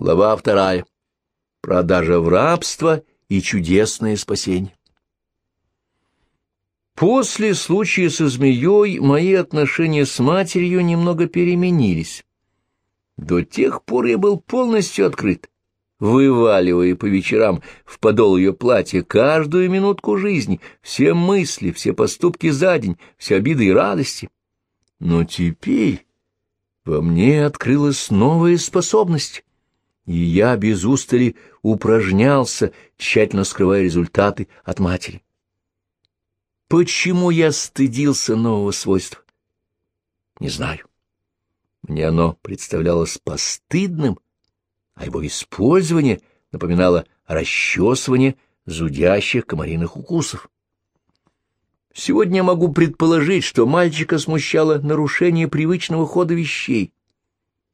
Глава вторая. Продажа в рабство и чудесное спасение. После случая со змеей мои отношения с матерью немного переменились. До тех пор я был полностью открыт, вываливая по вечерам в подол ее платья каждую минутку жизни, все мысли, все поступки за день, все обиды и радости. Но теперь во мне открылась новая способность и я без устали упражнялся, тщательно скрывая результаты от матери. Почему я стыдился нового свойства? Не знаю. Мне оно представлялось постыдным, а его использование напоминало расчесывание зудящих комариных укусов. Сегодня могу предположить, что мальчика смущало нарушение привычного хода вещей,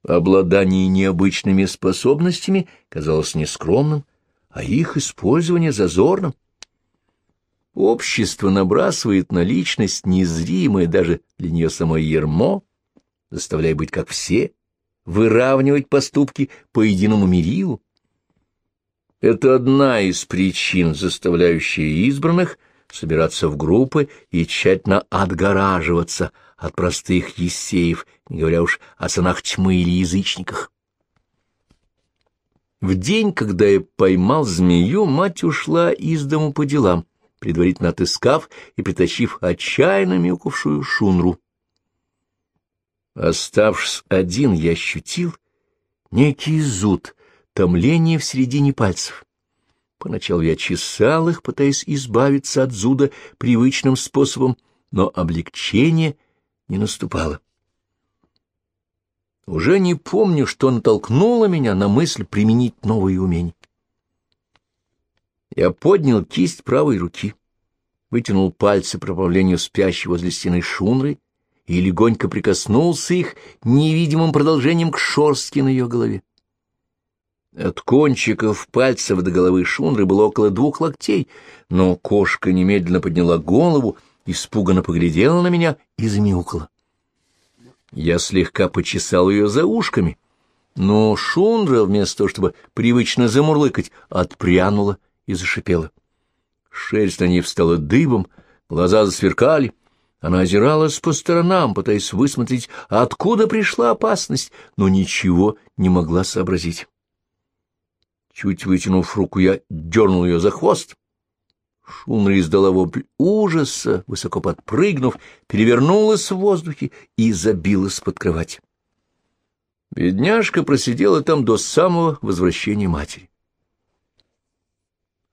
Обладание необычными способностями казалось нескромным, а их использование зазорным. Общество набрасывает на личность незримое даже для нее самое ермо, заставляя быть как все, выравнивать поступки по единому мерилу. Это одна из причин, заставляющая избранных собираться в группы и тщательно отгораживаться от простых ессеев, не говоря уж о сынах тьмы или язычниках. В день, когда я поймал змею, мать ушла из дому по делам, предварительно отыскав и притащив отчаянно мяукавшую шунру. Оставшись один, я ощутил некий зуд, томление в середине пальцев. Поначалу я чесал их, пытаясь избавиться от зуда привычным способом, но облегчение не наступало. Уже не помню, что натолкнуло меня на мысль применить новые умения. Я поднял кисть правой руки, вытянул пальцы по направлению спящего возле стены шунры и легонько прикоснулся их невидимым продолжением к шорстке на ее голове. От кончиков пальцев до головы шунры было около двух локтей, но кошка немедленно подняла голову, испуганно поглядела на меня и замяукала. Я слегка почесал ее за ушками, но шундра, вместо того, чтобы привычно замурлыкать, отпрянула и зашипела. Шерсть на ней встала дыбом, глаза засверкали. Она озиралась по сторонам, пытаясь высмотреть, откуда пришла опасность, но ничего не могла сообразить. Чуть вытянув руку, я дернул ее за хвост. Шунра издала вопль ужаса, высоко подпрыгнув, перевернулась в воздухе и забилась под кровать. Бедняжка просидела там до самого возвращения матери.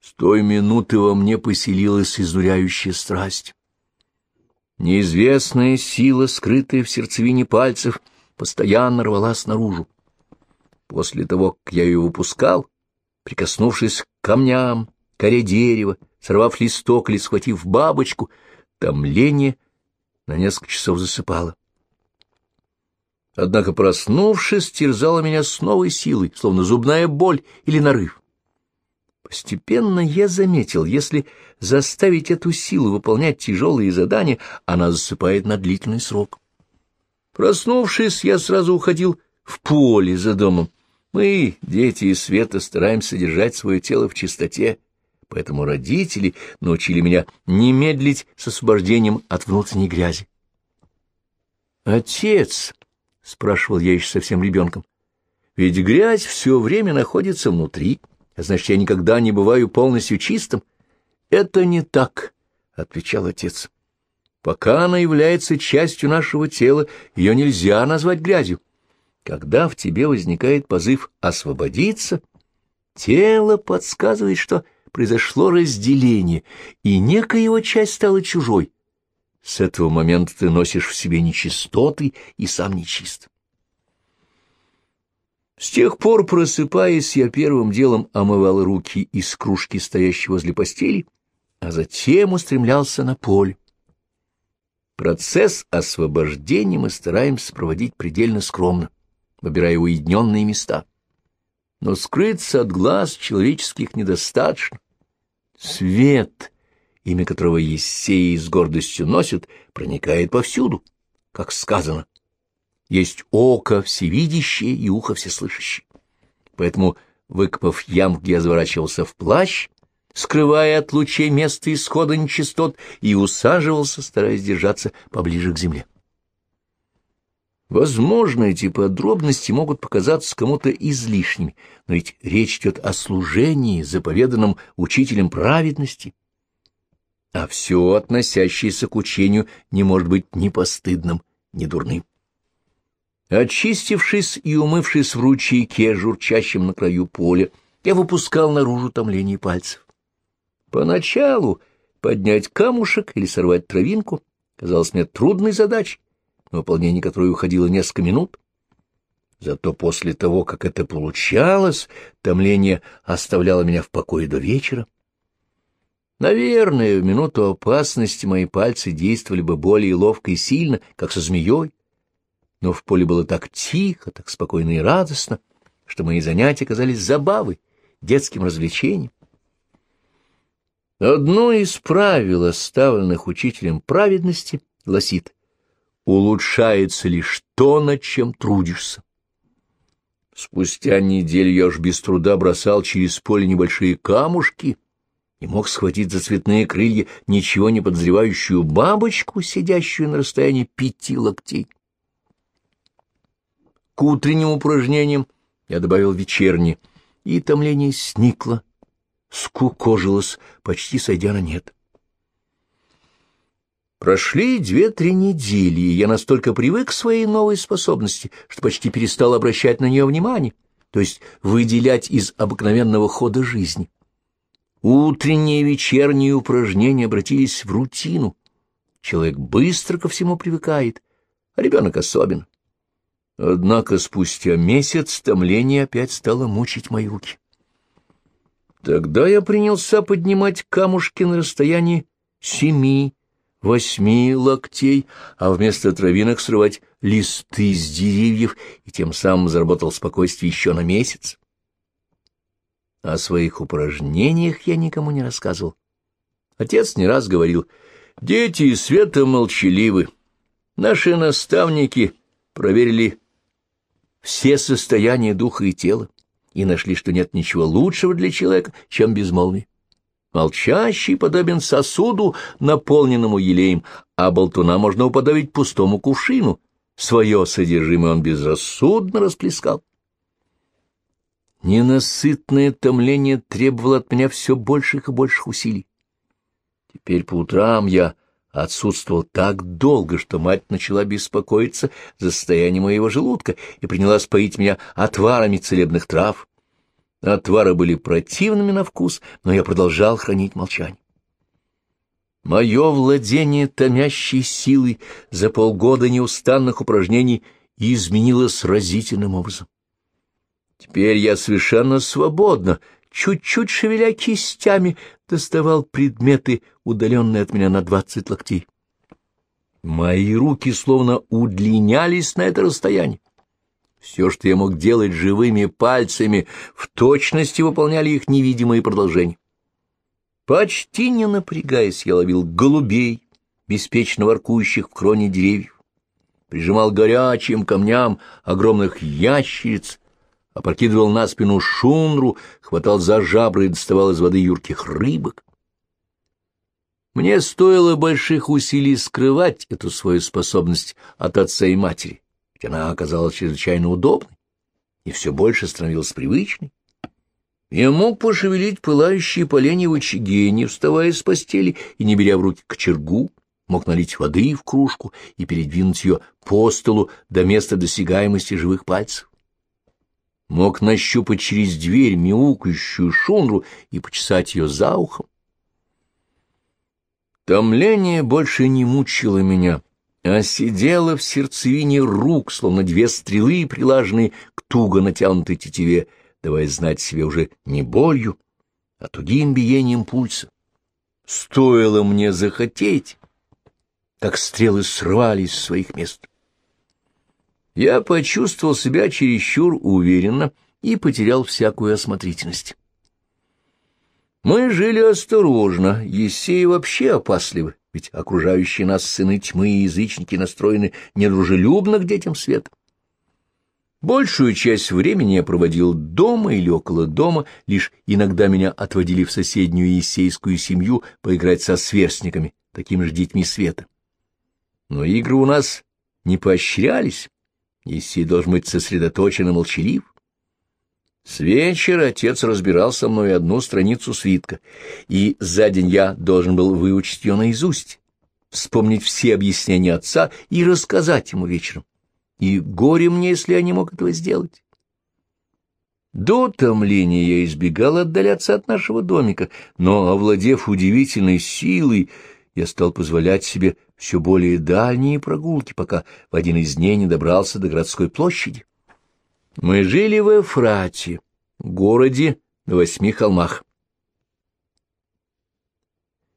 С той минуты во мне поселилась изнуряющая страсть. Неизвестная сила, скрытая в сердцевине пальцев, постоянно рвалась наружу. После того, как я ее выпускал, прикоснувшись к камням, коре дерева, сорвав листок или схватив бабочку, томление на несколько часов засыпало. Однако, проснувшись, терзала меня с новой силой, словно зубная боль или нарыв. Постепенно я заметил, если заставить эту силу выполнять тяжелые задания, она засыпает на длительный срок. Проснувшись, я сразу уходил в поле за домом, мы, дети из света, стараемся держать свое тело в чистоте, поэтому родители научили меня не медлить с освобождением от внутренней грязи. «Отец», — спрашивал я еще совсем ребенком, — «ведь грязь все время находится внутри, а значит, я никогда не бываю полностью чистым». «Это не так», — отвечал отец. «Пока она является частью нашего тела, ее нельзя назвать грязью». Когда в тебе возникает позыв освободиться, тело подсказывает, что произошло разделение, и некая его часть стала чужой. С этого момента ты носишь в себе нечистоты и сам нечист. С тех пор, просыпаясь, я первым делом омывал руки из кружки, стоящей возле постели, а затем устремлялся на поле. Процесс освобождения мы стараемся проводить предельно скромно выбирая уединенные места. Но скрыться от глаз человеческих недостаточно. Свет, имя которого Ессеи с гордостью носит, проникает повсюду, как сказано. Есть око всевидящее и ухо всеслышащее. поэтому, выкопав ям, где я заворачивался в плащ, скрывая от лучей место исхода нечистот, и усаживался, стараясь держаться поближе к земле. Возможно, эти подробности могут показаться кому-то излишними, но ведь речь идет о служении, заповеданном учителем праведности. А все, относящееся к учению, не может быть ни постыдным, ни дурным. Очистившись и умывшись в ручейке, журчащем на краю поля, я выпускал наружу томление пальцев. Поначалу поднять камушек или сорвать травинку казалось мне трудной задачей, на выполнение которой уходило несколько минут. Зато после того, как это получалось, томление оставляло меня в покое до вечера. Наверное, в минуту опасности мои пальцы действовали бы более ловко и сильно, как со змеей, но в поле было так тихо, так спокойно и радостно, что мои занятия казались забавой, детским развлечением. Одно из правил, оставленных учителем праведности, гласит улучшается лишь то, над чем трудишься. Спустя неделю я уж без труда бросал через поле небольшие камушки и мог схватить за цветные крылья ничего не подозревающую бабочку, сидящую на расстоянии пяти локтей. К утренним упражнениям я добавил вечерние, и томление сникло, скукожилось, почти сойдя на нет. Прошли две-три недели, и я настолько привык к своей новой способности, что почти перестал обращать на нее внимание, то есть выделять из обыкновенного хода жизни. Утренние и вечерние упражнения обратились в рутину. Человек быстро ко всему привыкает, а ребенок особенно. Однако спустя месяц томление опять стало мучить мои руки. Тогда я принялся поднимать камушки на расстоянии семи, восьми локтей, а вместо травинок срывать листы с деревьев, и тем самым заработал спокойствие еще на месяц. О своих упражнениях я никому не рассказывал. Отец не раз говорил, «Дети и света молчаливы. Наши наставники проверили все состояния духа и тела и нашли, что нет ничего лучшего для человека, чем безмолвие. Молчащий подобен сосуду, наполненному елеем, а болтуна можно уподобить пустому кувшину. Свое содержимое он безрассудно расплескал. Ненасытное томление требовало от меня все больших и больших усилий. Теперь по утрам я отсутствовал так долго, что мать начала беспокоиться за состояние моего желудка и принялась поить меня отварами целебных трав. Отвары были противными на вкус, но я продолжал хранить молчание. Мое владение томящей силой за полгода неустанных упражнений изменилось разительным образом. Теперь я совершенно свободно, чуть-чуть шевеля кистями, доставал предметы, удаленные от меня на двадцать локтей. Мои руки словно удлинялись на это расстояние. Все, что я мог делать живыми пальцами, в точности выполняли их невидимые продолжения. Почти не напрягаясь, я ловил голубей, беспечно воркующих в кроне деревьев, прижимал горячим камням огромных ящериц, опрокидывал на спину шундру, хватал за жабры и доставал из воды юрких рыбок. Мне стоило больших усилий скрывать эту свою способность от отца и матери ведь она оказалась чрезвычайно удобной и все больше становилась привычной. Я мог пошевелить пылающие поленья в очаге, не вставая с постели и не беря в руки кочергу, мог налить воды в кружку и передвинуть ее по столу до места досягаемости живых пальцев. Мог нащупать через дверь мяукающую шунру и почесать ее за ухом. Томление больше не мучило меня, а сидела в сердцевине рук, словно две стрелы, прилаженные к туго натянутой тетиве, давая знать себе уже не болью, а тугим биением пульса. Стоило мне захотеть, как стрелы срывались с своих мест. Я почувствовал себя чересчур уверенно и потерял всякую осмотрительность. Мы жили осторожно, Есеи вообще опасливы ведь окружающие нас сыны тьмы и язычники настроены недружелюбно к детям света. Большую часть времени я проводил дома или около дома, лишь иногда меня отводили в соседнюю есейскую семью поиграть со сверстниками, такими же детьми света. Но игры у нас не поощрялись, Есей должен быть сосредоточен и молчалив. С вечера отец разбирал со мной одну страницу свитка, и за день я должен был выучить ее наизусть, вспомнить все объяснения отца и рассказать ему вечером и горе мне, если я не мог этого сделать. До томления я избегал отдаляться от нашего домика, но, овладев удивительной силой, я стал позволять себе все более дальние прогулки, пока в один из дней не добрался до городской площади. Мы жили в Эфрате, городе на восьми холмах.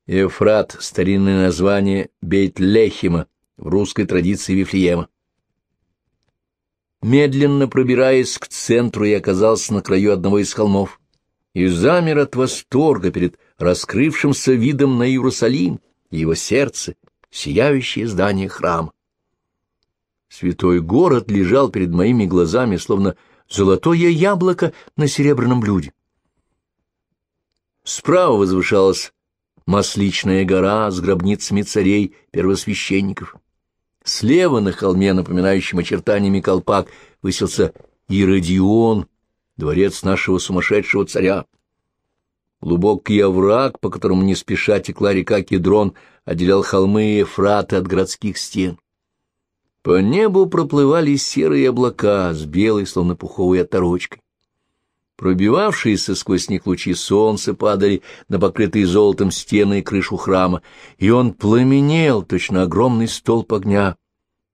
Эфрат — старинное название Бейт-Лехима в русской традиции Вифлеема. Медленно пробираясь к центру, я оказался на краю одного из холмов и замер от восторга перед раскрывшимся видом на Иерусалим и его сердце, сияющее здание храма. Святой город лежал перед моими глазами, словно золотое яблоко на серебряном блюде. Справа возвышалась Масличная гора с гробницами царей, первосвященников. Слева на холме, напоминающем очертаниями колпак, высился Иродион, дворец нашего сумасшедшего царя. Глубокий овраг, по которому не спеша текла река Кедрон, отделял холмы Ефрата от городских стен. По небу проплывали серые облака с белой, словно пуховой оторочкой. Пробивавшиеся сквозь них лучи солнца падали на покрытые золотом стены и крышу храма, и он пламенел, точно огромный столб огня.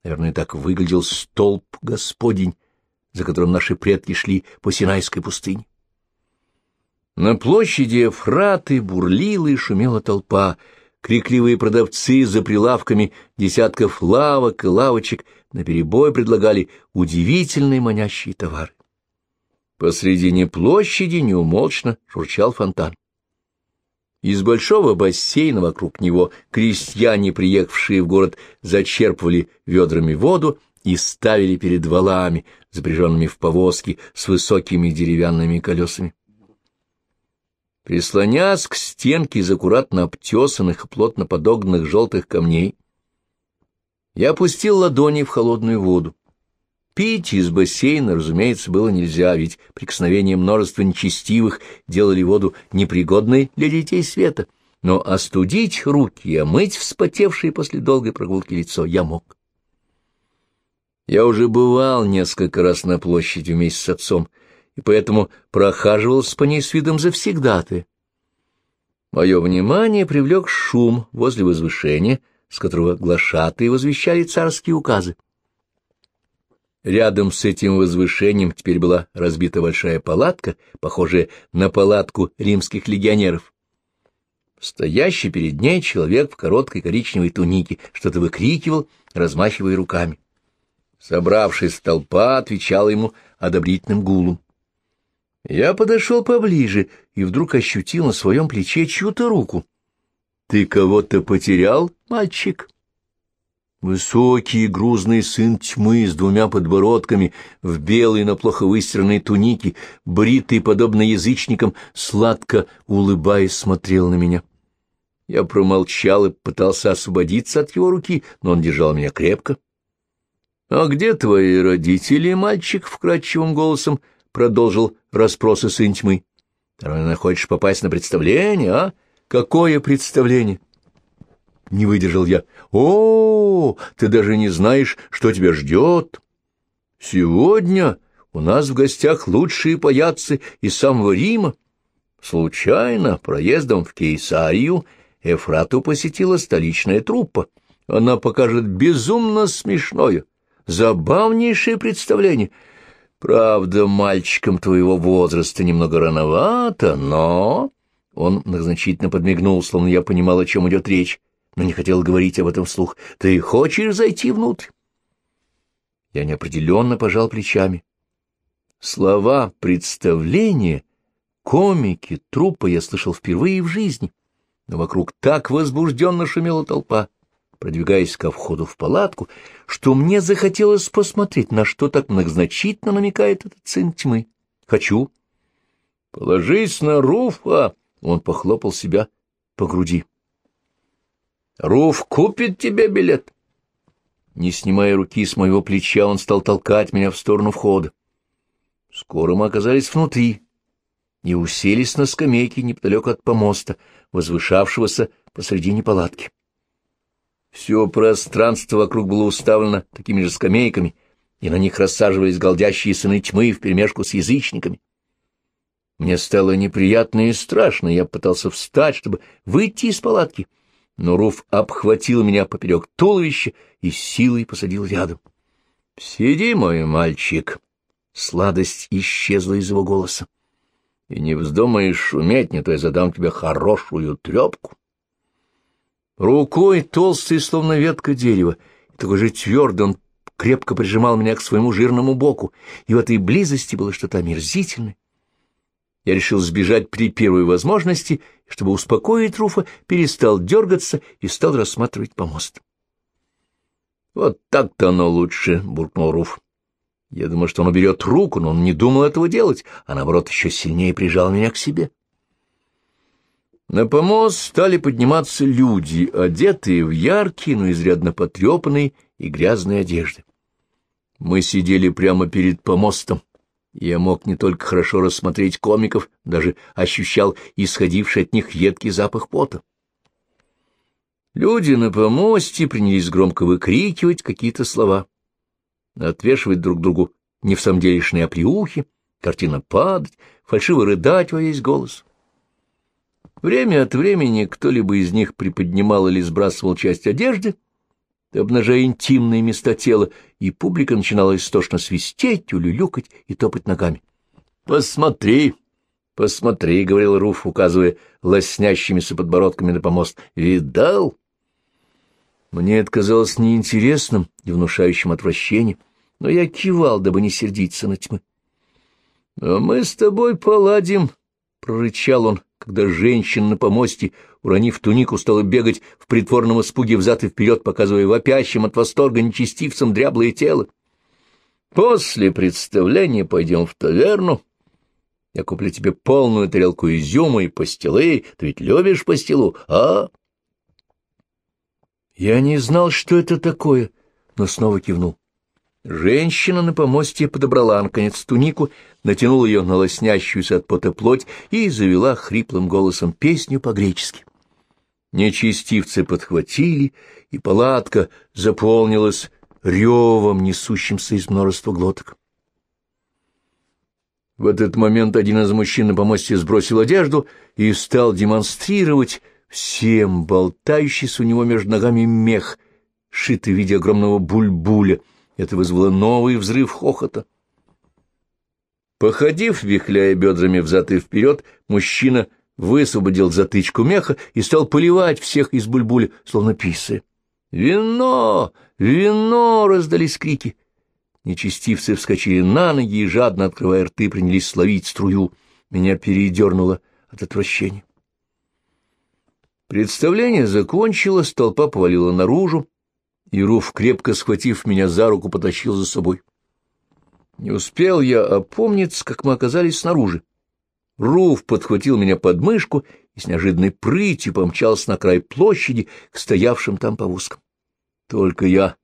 Наверное, так выглядел столб Господень, за которым наши предки шли по Синайской пустыне. На площади Эфраты бурлила и шумела толпа, крикливые продавцы за прилавками десятков лавок и лавочек наперебой предлагали удивительные манящие товары. Посредине площади неумолчно журчал фонтан. Из большого бассейна вокруг него крестьяне, приехавшие в город, зачерпывали ведрами воду и ставили перед валами, запряженными в повозки с высокими деревянными колесами. Прислонясь к стенке из аккуратно обтесанных и плотно подогнанных желтых камней, я опустил ладони в холодную воду. Пить из бассейна, разумеется, было нельзя, ведь прикосновение множества нечестивых делали воду непригодной для детей света. Но остудить руки и омыть вспотевшее после долгой прогулки лицо я мог. Я уже бывал несколько раз на площади вместе с отцом, и поэтому прохаживался по ней с видом завсегдаты. Мое внимание привлек шум возле возвышения, с которого глашатые возвещали царские указы. Рядом с этим возвышением теперь была разбита большая палатка, похожая на палатку римских легионеров. Стоящий перед ней человек в короткой коричневой тунике что-то выкрикивал, размахивая руками. Собравшись толпа отвечала ему одобрительным гулом. Я подошел поближе и вдруг ощутил на своем плече чью-то руку. — Ты кого-то потерял, мальчик? Высокий грузный сын тьмы с двумя подбородками, в белой, но плохо выстиранной тунике, бритый, подобно язычникам, сладко улыбаясь, смотрел на меня. Я промолчал и пытался освободиться от его руки, но он держал меня крепко. — А где твои родители, мальчик? — вкрадчивым голосом продолжил расспросы сын тьмы. — Наверное, хочешь попасть на представление, а? Какое представление? — не выдержал я. «О, ты даже не знаешь, что тебя ждет. Сегодня у нас в гостях лучшие паяцы из самого Рима. Случайно, проездом в Кейсарию, Эфрату посетила столичная труппа. Она покажет безумно смешное, забавнейшее представление. Правда, мальчикам твоего возраста немного рановато, но...» Он многозначительно подмигнул, словно я понимал, о чем идет речь но не хотел говорить об этом вслух. «Ты хочешь зайти внутрь?» Я неопределенно пожал плечами. Слова представления, комики, трупа я слышал впервые в жизни, но вокруг так возбужденно шумела толпа, продвигаясь ко входу в палатку, что мне захотелось посмотреть, на что так многозначительно намекает этот сын тьмы. Хочу. — Положись на Руфа! — он похлопал себя по груди. — Руф купит тебе билет. Не снимая руки с моего плеча, он стал толкать меня в сторону входа. Скоро мы оказались внутри и уселись на скамейке неподалеку от помоста, возвышавшегося посредине палатки. Все пространство вокруг было уставлено такими же скамейками, и на них рассаживались голдящие сыны тьмы вперемешку с язычниками. Мне стало неприятно и страшно, я пытался встать, чтобы выйти из палатки, но Руф обхватил меня поперек туловища и силой посадил рядом. — Сиди, мой мальчик! Сладость исчезла из его голоса. — И не вздумаешь шуметь, не то я задам тебе хорошую трепку. Рукой толстой, словно ветка дерева, такой же твердый он крепко прижимал меня к своему жирному боку, и в этой близости было что-то омерзительное. Я решил сбежать при первой возможности, чтобы успокоить Руфа, перестал дергаться и стал рассматривать помост. — Вот так-то оно лучше, — буркнул Руф. Я думал, что он уберет руку, но он не думал этого делать, а наоборот еще сильнее прижал меня к себе. — на помост стали подниматься люди, одетые в яркие, но изрядно потрепанные и грязные одежды. Мы сидели прямо перед помостом. Я мог не только хорошо рассмотреть комиков, даже ощущал исходивший от них едкий запах пота. Люди на помосте принялись громко выкрикивать какие-то слова, отвешивать друг другу не в самом делешные оплеухи, картина падать, фальшиво рыдать во весь голос. Время от времени кто-либо из них приподнимал или сбрасывал часть одежды, обнажая интимные места тела, и публика начинала истошно свистеть, улюлюкать и топать ногами. — Посмотри, посмотри, — говорил Руф, указывая лоснящимися подбородками на помост. — Видал? Мне это казалось неинтересным и внушающим отвращение, но я кивал, дабы не сердиться на тьмы. — А мы с тобой поладим, — прорычал он, когда женщина на помосте, уронив тунику, стала бегать в притворном испуге взад и вперед, показывая вопящим от восторга нечестивцам дряблое тело. «После представления пойдем в таверну. Я куплю тебе полную тарелку изюма и пастилы. Ты ведь любишь пастилу, а?» Я не знал, что это такое, но снова кивнул. Женщина на помосте подобрала, наконец, тунику, натянула ее на лоснящуюся от пота плоть и завела хриплым голосом песню по-гречески. Нечестивцы подхватили, и палатка заполнилась ревом, несущимся из множества глоток. В этот момент один из мужчин на помосте сбросил одежду и стал демонстрировать всем болтающийся у него между ногами мех, шитый в виде огромного бульбуля — это вызвало новый взрыв хохота. Походив, вихляя бедрами взад и вперед, мужчина высвободил затычку меха и стал поливать всех из бульбуля, словно писая. «Вино! Вино!» — раздались крики. Нечестивцы вскочили на ноги и, жадно открывая рты, принялись словить струю. Меня передернуло от отвращения. Представление закончилось, толпа повалила наружу, и Руф, крепко схватив меня за руку, потащил за собой. Не успел я опомниться, как мы оказались снаружи. Руф подхватил меня под мышку и с неожиданной прытью помчался на край площади к стоявшим там повозкам. Только я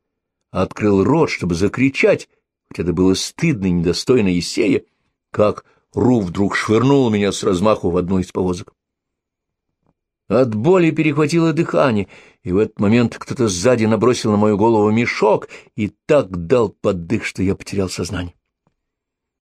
открыл рот, чтобы закричать, хотя это было стыдно и недостойно Есея, как Руф вдруг швырнул меня с размаху в одну из повозок. От боли перехватило дыхание, и в этот момент кто-то сзади набросил на мою голову мешок и так дал поддых, что я потерял сознание.